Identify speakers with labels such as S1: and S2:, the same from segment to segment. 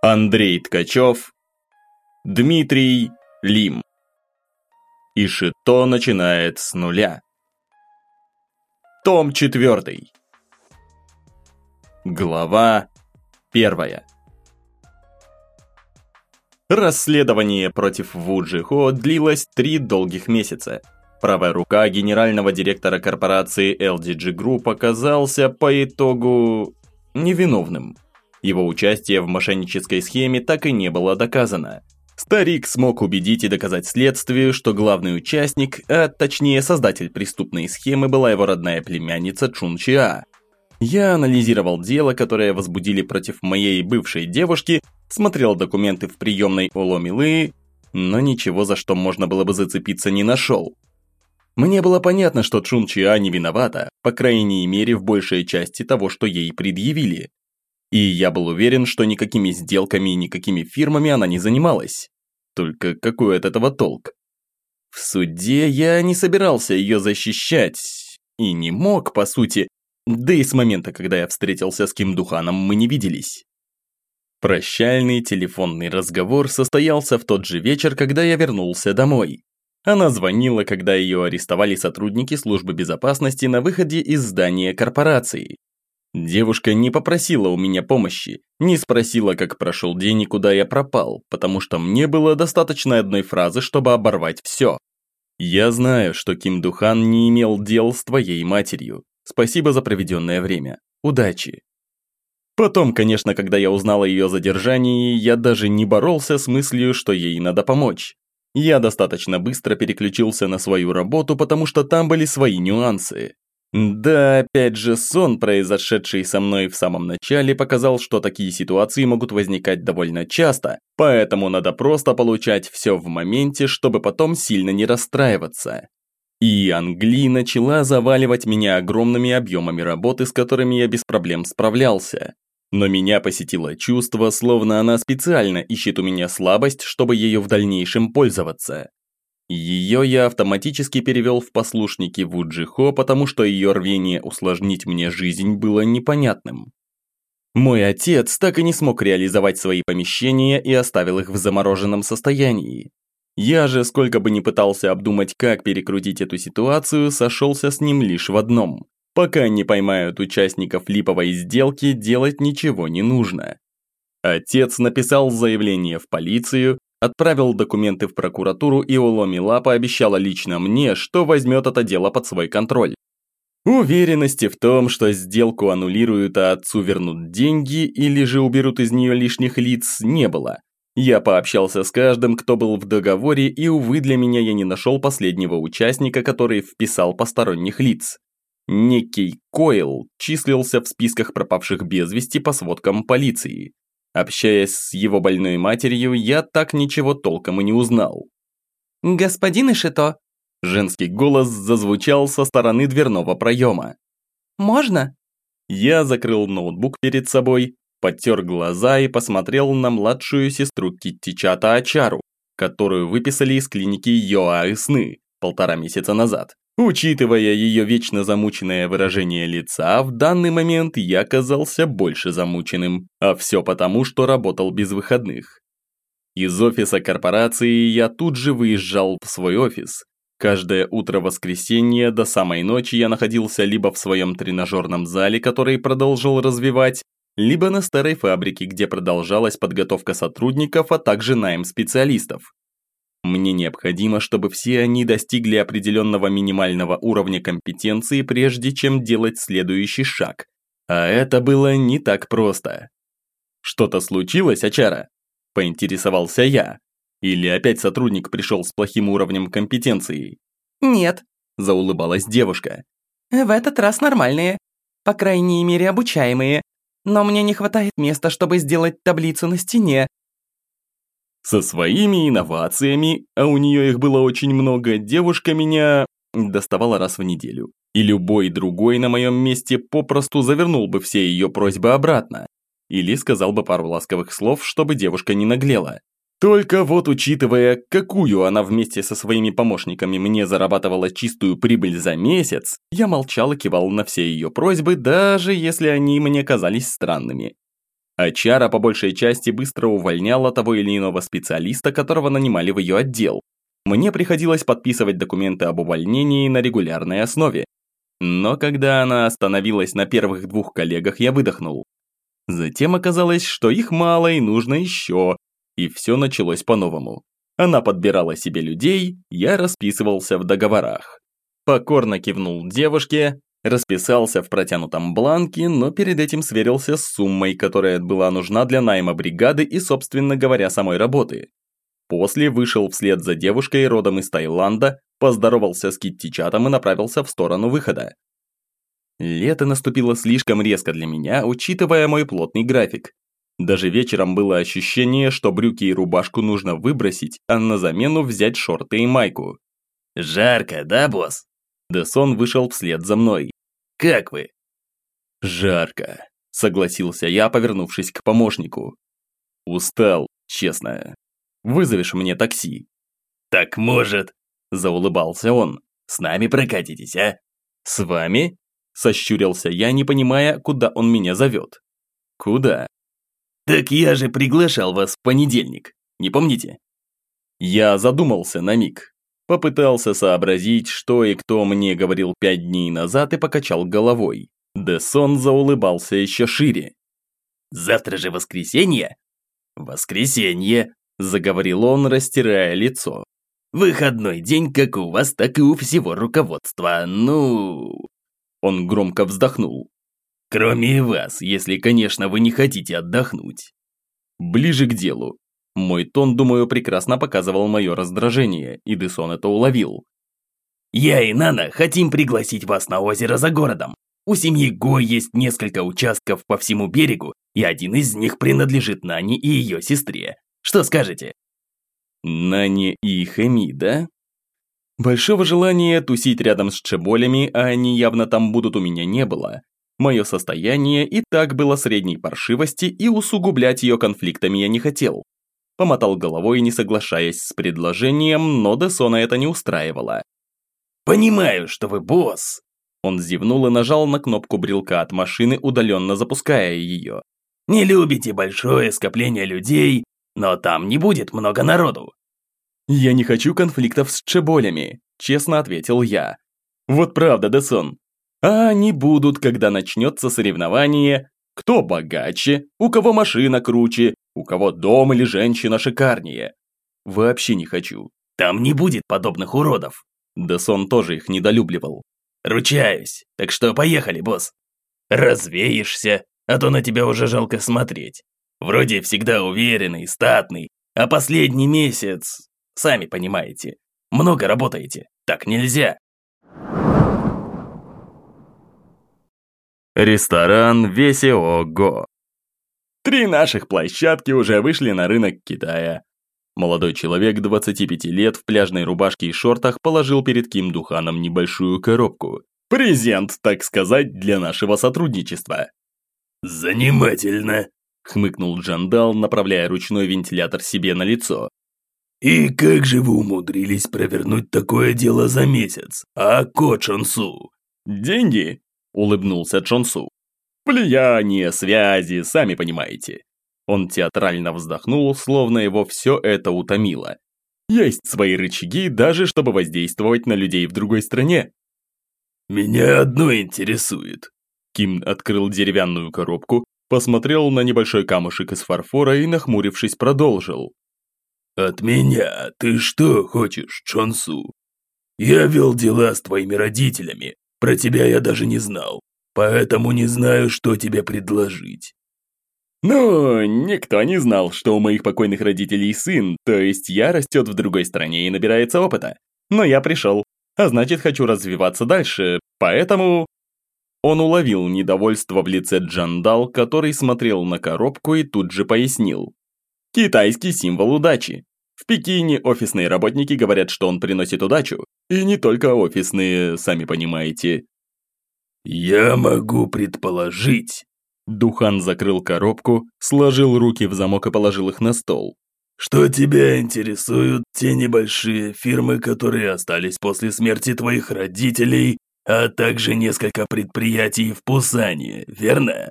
S1: Андрей Ткачев, Дмитрий Лим. И Шито начинает с нуля. Том 4. Глава 1. Расследование против Вуджихо длилось три долгих месяца. Правая рука генерального директора корпорации LDG Group оказался по итогу невиновным. Его участие в мошеннической схеме так и не было доказано. Старик смог убедить и доказать следствию, что главный участник, а точнее создатель преступной схемы была его родная племянница Чун Чиа. Я анализировал дело, которое возбудили против моей бывшей девушки, смотрел документы в приемной Оломилы, но ничего, за что можно было бы зацепиться, не нашел. Мне было понятно, что Чун Чиа не виновата, по крайней мере в большей части того, что ей предъявили. И я был уверен, что никакими сделками и никакими фирмами она не занималась. Только какой от этого толк? В суде я не собирался ее защищать. И не мог, по сути. Да и с момента, когда я встретился с Ким Духаном, мы не виделись. Прощальный телефонный разговор состоялся в тот же вечер, когда я вернулся домой. Она звонила, когда ее арестовали сотрудники службы безопасности на выходе из здания корпорации. Девушка не попросила у меня помощи, не спросила, как прошел день и куда я пропал, потому что мне было достаточно одной фразы, чтобы оборвать все. Я знаю, что Ким Духан не имел дел с твоей матерью. Спасибо за проведенное время. Удачи. Потом, конечно, когда я узнал о ее задержании, я даже не боролся с мыслью, что ей надо помочь. Я достаточно быстро переключился на свою работу, потому что там были свои нюансы. Да, опять же, сон, произошедший со мной в самом начале, показал, что такие ситуации могут возникать довольно часто, поэтому надо просто получать все в моменте, чтобы потом сильно не расстраиваться. И Англи начала заваливать меня огромными объемами работы, с которыми я без проблем справлялся. Но меня посетило чувство, словно она специально ищет у меня слабость, чтобы ее в дальнейшем пользоваться. Ее я автоматически перевел в послушники Вуджихо, потому что ее рвение усложнить мне жизнь было непонятным. Мой отец так и не смог реализовать свои помещения и оставил их в замороженном состоянии. Я же, сколько бы ни пытался обдумать, как перекрутить эту ситуацию, сошелся с ним лишь в одном. Пока не поймают участников липовой сделки, делать ничего не нужно. Отец написал заявление в полицию, Отправил документы в прокуратуру и Уломила пообещала лично мне, что возьмет это дело под свой контроль. Уверенности в том, что сделку аннулируют, а отцу вернут деньги или же уберут из нее лишних лиц, не было. Я пообщался с каждым, кто был в договоре, и, увы, для меня я не нашел последнего участника, который вписал посторонних лиц. Некий Койл числился в списках пропавших без вести по сводкам полиции. Общаясь с его больной матерью, я так ничего толком и не узнал.
S2: «Господин Ишито!»
S1: Женский голос зазвучал со стороны дверного проема.
S2: «Можно?»
S1: Я закрыл ноутбук перед собой, потер глаза и посмотрел на младшую сестру Киттичата Ачару, которую выписали из клиники Йоа и Сны полтора месяца назад. Учитывая ее вечно замученное выражение лица, в данный момент я казался больше замученным, а все потому, что работал без выходных. Из офиса корпорации я тут же выезжал в свой офис. Каждое утро воскресенья до самой ночи я находился либо в своем тренажерном зале, который продолжил развивать, либо на старой фабрике, где продолжалась подготовка сотрудников, а также найм специалистов. Мне необходимо, чтобы все они достигли определенного минимального уровня компетенции, прежде чем делать следующий шаг. А это было не так просто. «Что-то случилось, Ачара?» – поинтересовался я. Или опять сотрудник пришел с плохим уровнем компетенции?
S2: «Нет», –
S1: заулыбалась девушка.
S2: «В этот раз нормальные. По крайней мере, обучаемые. Но мне не хватает места, чтобы сделать таблицу на стене,
S1: со своими инновациями, а у нее их было очень много, девушка меня доставала раз в неделю. И любой другой на моем месте попросту завернул бы все ее просьбы обратно. Или сказал бы пару ласковых слов, чтобы девушка не наглела. Только вот учитывая, какую она вместе со своими помощниками мне зарабатывала чистую прибыль за месяц, я молчал и кивал на все ее просьбы, даже если они мне казались странными. А Чара по большей части быстро увольняла того или иного специалиста, которого нанимали в ее отдел. Мне приходилось подписывать документы об увольнении на регулярной основе. Но когда она остановилась на первых двух коллегах, я выдохнул. Затем оказалось, что их мало и нужно еще, и все началось по-новому. Она подбирала себе людей, я расписывался в договорах. Покорно кивнул девушке, расписался в протянутом бланке, но перед этим сверился с суммой, которая была нужна для найма бригады и, собственно говоря, самой работы. После вышел вслед за девушкой родом из Таиланда, поздоровался с Китти-чатом и направился в сторону выхода. Лето наступило слишком резко для меня, учитывая мой плотный график. Даже вечером было ощущение, что брюки и рубашку нужно выбросить, а на замену взять шорты и майку.
S3: «Жарко, да, босс?»
S1: Десон вышел вслед за мной.
S3: «Как вы?»
S1: «Жарко», – согласился я, повернувшись к помощнику. «Устал, честно. Вызовешь мне такси?»
S3: «Так может», – заулыбался он. «С нами прокатитесь, а?»
S1: «С вами?» Сощурился я, не понимая, куда он меня зовет. Куда?
S3: Так я же приглашал вас в понедельник, не помните?
S1: Я задумался на миг. Попытался сообразить, что и кто мне говорил пять дней назад и покачал головой. Десон заулыбался еще шире.
S3: «Завтра же воскресенье?» «Воскресенье», – заговорил он, растирая лицо. «Выходной день как у вас, так и у всего руководства. Ну,
S1: он громко вздохнул.
S3: «Кроме вас, если, конечно, вы не хотите отдохнуть».
S1: Ближе к делу. Мой тон, думаю, прекрасно показывал мое раздражение, и Десон это уловил.
S3: «Я и Нана хотим пригласить вас на озеро за городом. У семьи Го есть несколько участков по всему берегу, и один из них принадлежит Нане и ее сестре. Что скажете?»
S1: «Нане и Хэми, да?» Большого желания тусить рядом с чеболями, а они явно там будут у меня не было. Мое состояние и так было средней паршивости, и усугублять ее конфликтами я не хотел. Помотал головой, не соглашаясь с предложением, но Десона это не устраивало.
S3: «Понимаю, что вы босс!»
S1: Он зевнул и нажал на кнопку брелка от машины, удаленно запуская ее.
S3: «Не любите большое скопление людей, но там не будет много народу.
S1: «Я не хочу конфликтов с чеболями», – честно ответил я. «Вот правда, Десон. А они будут, когда начнется соревнование, кто богаче, у кого машина круче, у кого дом или женщина шикарнее. Вообще не хочу.
S3: Там не будет подобных уродов».
S1: Десон тоже их недолюбливал.
S3: «Ручаюсь. Так что поехали, босс. Развеешься, а то на тебя уже жалко смотреть. Вроде всегда уверенный, статный, а последний месяц Сами понимаете. Много работаете. Так нельзя.
S1: Ресторан Весио Го. Три наших площадки уже вышли на рынок Китая. Молодой человек 25 лет в пляжной рубашке и шортах положил перед Ким Духаном небольшую коробку. Презент, так сказать, для нашего сотрудничества.
S3: «Занимательно», – хмыкнул Джандал, направляя ручной вентилятор себе на лицо. «И как же вы умудрились провернуть такое дело за месяц, а, Ко Чонсу?»
S1: «Деньги?» – улыбнулся Чонсу. «Влияние, связи, сами понимаете». Он театрально вздохнул, словно его все это утомило. «Есть свои рычаги, даже чтобы воздействовать на людей в другой стране».
S3: «Меня одно интересует».
S1: Ким открыл деревянную коробку, посмотрел на небольшой камушек из фарфора и, нахмурившись, продолжил.
S3: «От меня ты что хочешь, Чонсу? Я вел дела с твоими родителями, про тебя я даже не знал, поэтому не знаю, что тебе предложить».
S1: «Ну, никто не знал, что у моих покойных родителей сын, то есть я растет в другой стране и набирается опыта. Но я пришел, а значит хочу развиваться дальше, поэтому...» Он уловил недовольство в лице Джандал, который смотрел на коробку и тут же пояснил. «Китайский символ удачи. В Пекине офисные работники говорят, что он приносит удачу. И не только офисные, сами понимаете.
S3: «Я могу предположить».
S1: Духан закрыл коробку, сложил руки в замок и положил их на стол.
S3: «Что тебя интересуют те небольшие фирмы, которые остались после смерти твоих родителей, а также несколько предприятий в Пусане, верно?»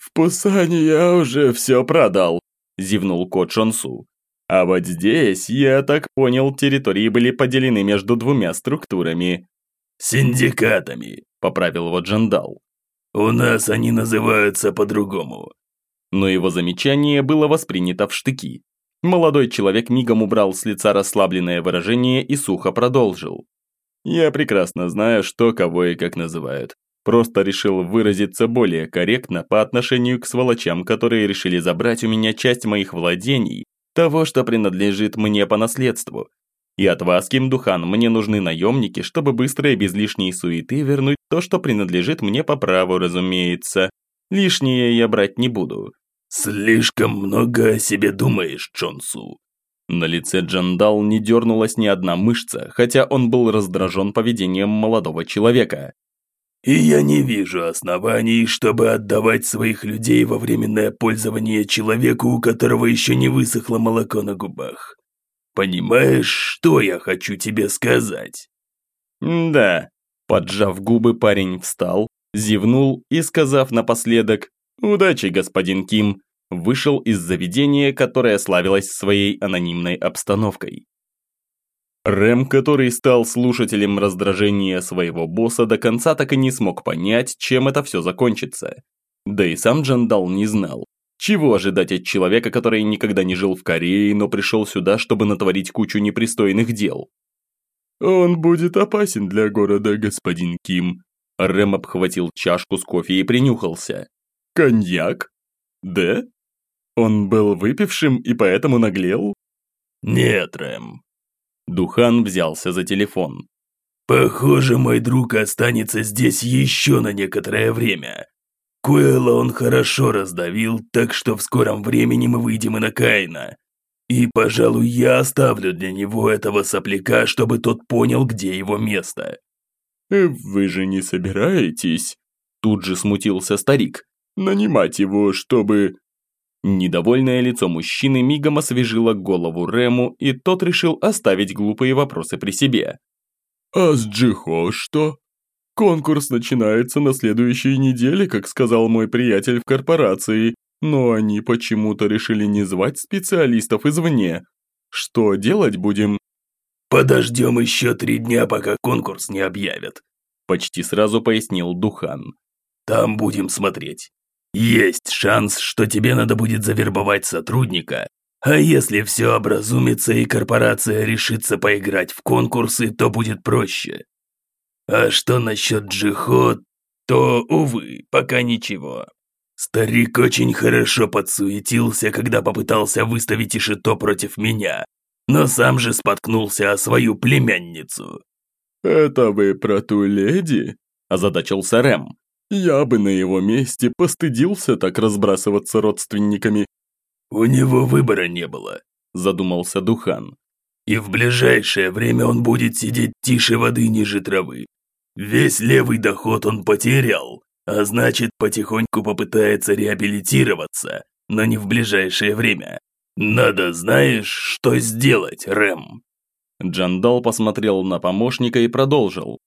S1: «В Пусане я уже все продал», – зевнул кот Шонсу. «А вот здесь, я так понял, территории были поделены между двумя структурами».
S3: «Синдикатами», – поправил его Джандал. «У нас они называются по-другому».
S1: Но его замечание было воспринято в штыки. Молодой человек мигом убрал с лица расслабленное выражение и сухо продолжил. «Я прекрасно знаю, что кого и как называют. Просто решил выразиться более корректно по отношению к сволочам, которые решили забрать у меня часть моих владений, того, что принадлежит мне по наследству. И от вас, Ким Духан, мне нужны наемники, чтобы быстро и без лишней суеты вернуть то, что принадлежит мне по праву, разумеется. Лишнее я брать не буду.
S3: «Слишком много о себе думаешь, Чонсу».
S1: На лице Джандал не дернулась ни одна мышца, хотя он был раздражен поведением молодого человека.
S3: «И я не вижу оснований, чтобы отдавать своих людей во временное пользование человеку, у которого еще не высохло молоко на губах. Понимаешь, что я хочу тебе сказать?»
S1: «Да». Поджав губы, парень встал, зевнул и, сказав напоследок «Удачи, господин Ким», вышел из заведения, которое славилось своей анонимной обстановкой. Рэм, который стал слушателем раздражения своего босса, до конца так и не смог понять, чем это все закончится. Да и сам Джандал не знал, чего ожидать от человека, который никогда не жил в Корее, но пришел сюда, чтобы натворить кучу непристойных дел? «Он будет опасен для города, господин Ким». Рэм обхватил чашку с кофе и принюхался. «Коньяк? Да? Он был выпившим и поэтому наглел?»
S3: «Нет, Рэм».
S1: Духан взялся за телефон.
S3: «Похоже, мой друг останется здесь еще на некоторое время. Куэла он хорошо раздавил, так что в скором времени мы выйдем и на Кайна. И, пожалуй, я оставлю для него этого сопляка, чтобы тот понял, где его место».
S1: Э, «Вы же не собираетесь?» Тут же смутился старик. «Нанимать его, чтобы...» Недовольное лицо мужчины мигом освежило голову Рему, и тот решил оставить глупые вопросы при себе. «А с Джихо что?» Конкурс начинается на следующей неделе, как сказал мой приятель в корпорации, но они почему-то решили не звать специалистов извне. Что делать будем?
S3: Подождем еще три дня, пока конкурс не объявят.
S1: Почти сразу пояснил Духан.
S3: Там будем смотреть. Есть шанс, что тебе надо будет завербовать сотрудника, а если все образумится и корпорация решится поиграть в конкурсы, то будет проще. А что насчет Джихо, то, увы, пока ничего. Старик очень хорошо подсуетился, когда попытался выставить Ишито против меня, но сам же споткнулся о свою племянницу.
S1: «Это вы про ту леди?» – озадачился Рэм. «Я бы на его месте постыдился так разбрасываться родственниками».
S3: «У него выбора не было», – задумался Духан. «И в ближайшее время он будет сидеть тише воды ниже травы. Весь левый доход он потерял, а значит потихоньку попытается реабилитироваться, но не в ближайшее время. Надо, знаешь, что сделать, Рэм?»
S1: Джандал посмотрел на помощника и продолжил.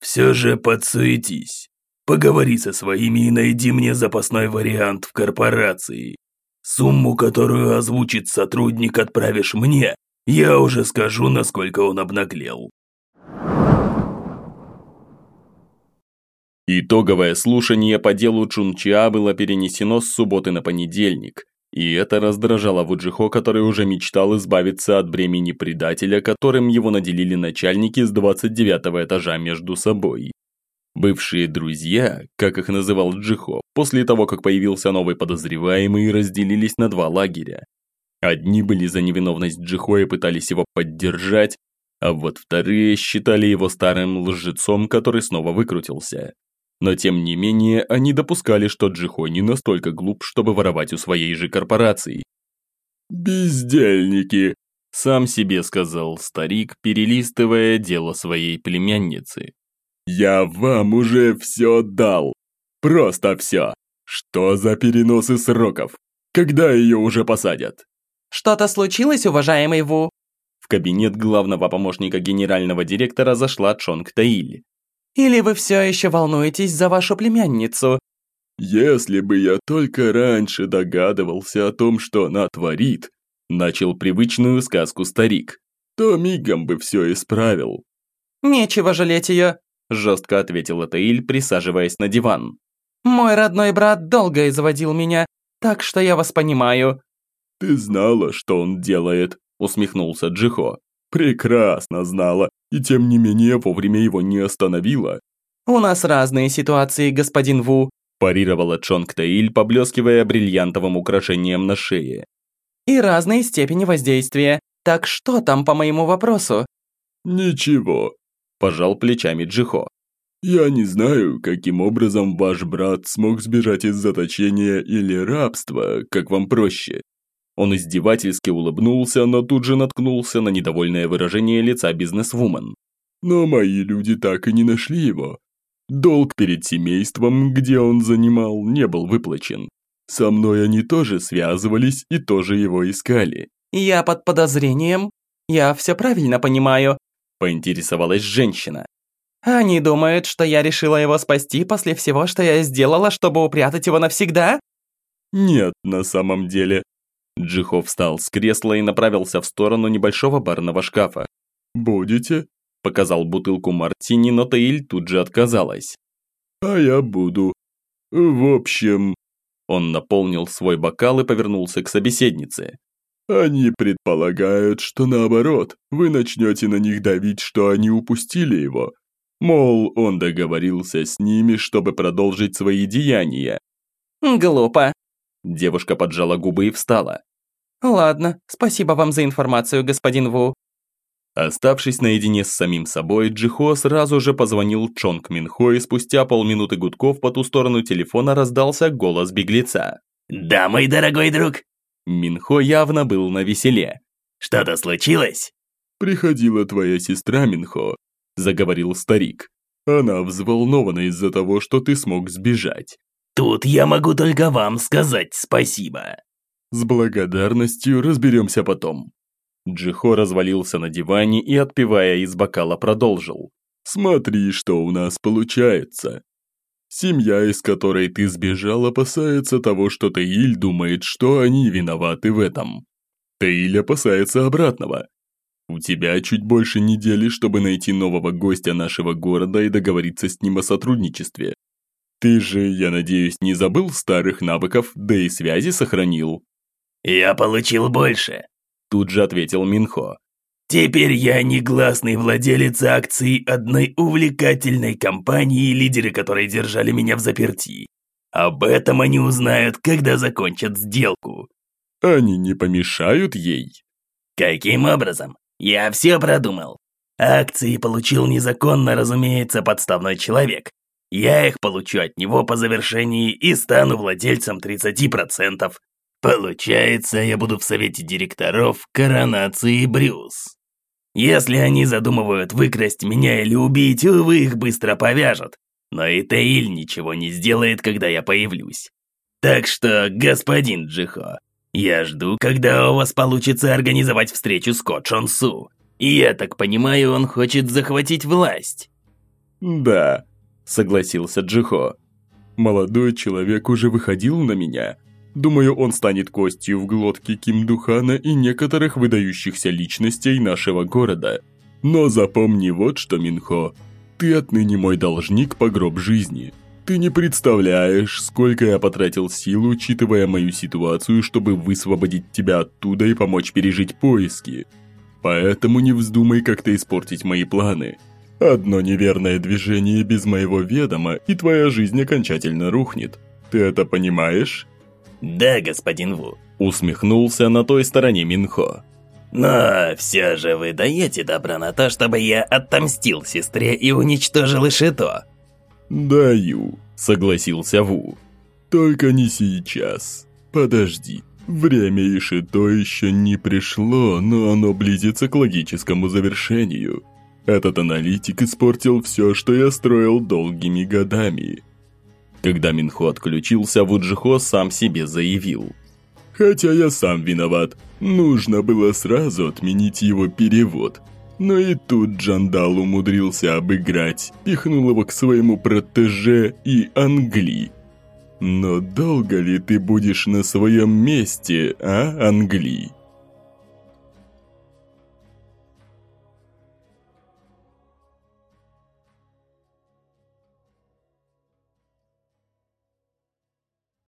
S3: «Все же подсуетись. Поговори со своими и найди мне запасной вариант в корпорации. Сумму, которую озвучит сотрудник, отправишь мне, я уже скажу, насколько он обнаглел.
S1: Итоговое слушание по делу Чунчиа было перенесено с субботы на понедельник, и это раздражало Вуджихо, который уже мечтал избавиться от бремени предателя, которым его наделили начальники с 29 этажа между собой. Бывшие друзья, как их называл Джихо, после того, как появился новый подозреваемый, разделились на два лагеря. Одни были за невиновность Джихо и пытались его поддержать, а вот вторые считали его старым лжецом, который снова выкрутился. Но тем не менее, они допускали, что Джихо не настолько глуп, чтобы воровать у своей же корпорации. «Бездельники!» – сам себе сказал старик, перелистывая дело своей племянницы. «Я вам уже все дал. Просто все. Что за переносы сроков? Когда ее уже посадят?»
S2: «Что-то случилось, уважаемый Ву?»
S1: В кабинет главного помощника генерального директора зашла Чонг Таиль.
S2: Или вы все еще волнуетесь за вашу племянницу?
S4: Если бы я только раньше догадывался о том, что она творит, начал привычную сказку старик, то мигом бы все исправил.
S2: «Нечего жалеть ее», –
S1: жестко ответила Таиль, присаживаясь на диван.
S2: «Мой родной брат долго изводил меня, так что я вас понимаю».
S4: «Ты знала, что он делает», – усмехнулся Джихо. «Прекрасно знала, и тем не менее вовремя его не остановила».
S2: «У нас разные ситуации, господин Ву», –
S1: парировала Чонг Таиль, поблескивая бриллиантовым украшением на шее.
S2: «И разные степени воздействия. Так что там по моему вопросу?»
S4: «Ничего», – пожал плечами Джихо. «Я не знаю, каким образом ваш брат смог сбежать из заточения или рабства, как вам проще».
S1: Он издевательски улыбнулся, но тут же наткнулся на недовольное выражение лица бизнесвумен.
S4: «Но мои люди так и не нашли его. Долг перед семейством, где он занимал, не был выплачен. Со мной они тоже связывались и тоже его искали.
S2: «Я под подозрением? Я все правильно понимаю?»
S1: Поинтересовалась женщина.
S2: «Они думают, что я решила его спасти после всего, что я сделала, чтобы упрятать его навсегда?»
S4: «Нет, на самом деле».
S1: Джихо встал с кресла и направился в сторону небольшого барного шкафа.
S4: «Будете?»
S1: Показал бутылку мартини, но Таиль тут же отказалась.
S4: «А я буду. В общем...»
S1: Он наполнил свой бокал и повернулся к собеседнице.
S4: Они предполагают, что наоборот, вы начнете на них давить, что они упустили его. Мол, он договорился с ними, чтобы продолжить свои деяния.
S2: Глупо.
S1: Девушка поджала губы и встала.
S2: Ладно, спасибо вам за информацию, господин Ву.
S1: Оставшись наедине с самим собой, Джихо сразу же позвонил Чонг Минхо и спустя полминуты гудков по ту сторону телефона раздался голос беглеца.
S3: «Да, мой дорогой друг,
S1: Минхо явно был на веселе.
S3: «Что-то случилось?»
S4: «Приходила твоя сестра, Минхо», – заговорил старик. «Она взволнована из-за того, что ты смог сбежать».
S3: «Тут я могу только вам сказать спасибо».
S4: «С благодарностью разберемся потом».
S1: Джихо развалился на диване и, отпивая из бокала, продолжил.
S4: «Смотри, что у нас получается. Семья, из которой ты сбежал, опасается того, что Таиль думает, что они виноваты в этом. Таиль опасается обратного. У тебя чуть больше недели, чтобы найти нового гостя нашего города и договориться с ним о сотрудничестве. Ты же, я надеюсь, не забыл старых навыков, да и связи сохранил.
S3: Я получил больше,
S1: тут же ответил Минхо.
S3: Теперь я негласный владелец акций одной увлекательной компании, лидеры которой держали меня в заперти. Об этом они узнают, когда закончат сделку.
S4: Они не помешают ей?
S3: Каким образом? Я все продумал. Акции получил незаконно, разумеется, подставной человек. Я их получу от него по завершении и стану владельцем 30%. Получается, я буду в совете директоров коронации Брюс. Если они задумывают выкрасть меня или убить, вы их быстро повяжут. Но и Таиль ничего не сделает, когда я появлюсь. Так что, господин Джихо, я жду, когда у вас получится организовать встречу с Ко Чон. И я так понимаю, он хочет захватить власть.
S4: Да, согласился Джихо. Молодой человек уже выходил на меня, Думаю, он станет костью в глотке Ким Духана и некоторых выдающихся личностей нашего города. Но запомни вот что, Минхо. Ты отныне мой должник по гроб жизни. Ты не представляешь, сколько я потратил сил, учитывая мою ситуацию, чтобы высвободить тебя оттуда и помочь пережить поиски. Поэтому не вздумай как-то испортить мои планы. Одно неверное движение без моего ведома, и твоя жизнь окончательно рухнет. Ты это понимаешь?
S3: «Да, господин Ву», –
S1: усмехнулся на той стороне Минхо.
S3: «Но все же вы даете добро на то, чтобы я отомстил сестре и уничтожил Ишито?»
S4: «Даю», –
S1: согласился Ву.
S4: «Только не сейчас. Подожди. Время Ишито еще не пришло, но оно близится к логическому завершению. Этот аналитик испортил все, что я строил долгими годами.
S1: Когда Минхо отключился, Вуджихо сам себе заявил.
S4: «Хотя я сам виноват. Нужно было сразу отменить его перевод. Но и тут Джандал умудрился обыграть, пихнул его к своему протеже и Англи. Но долго ли ты будешь на своем месте, а, Англи?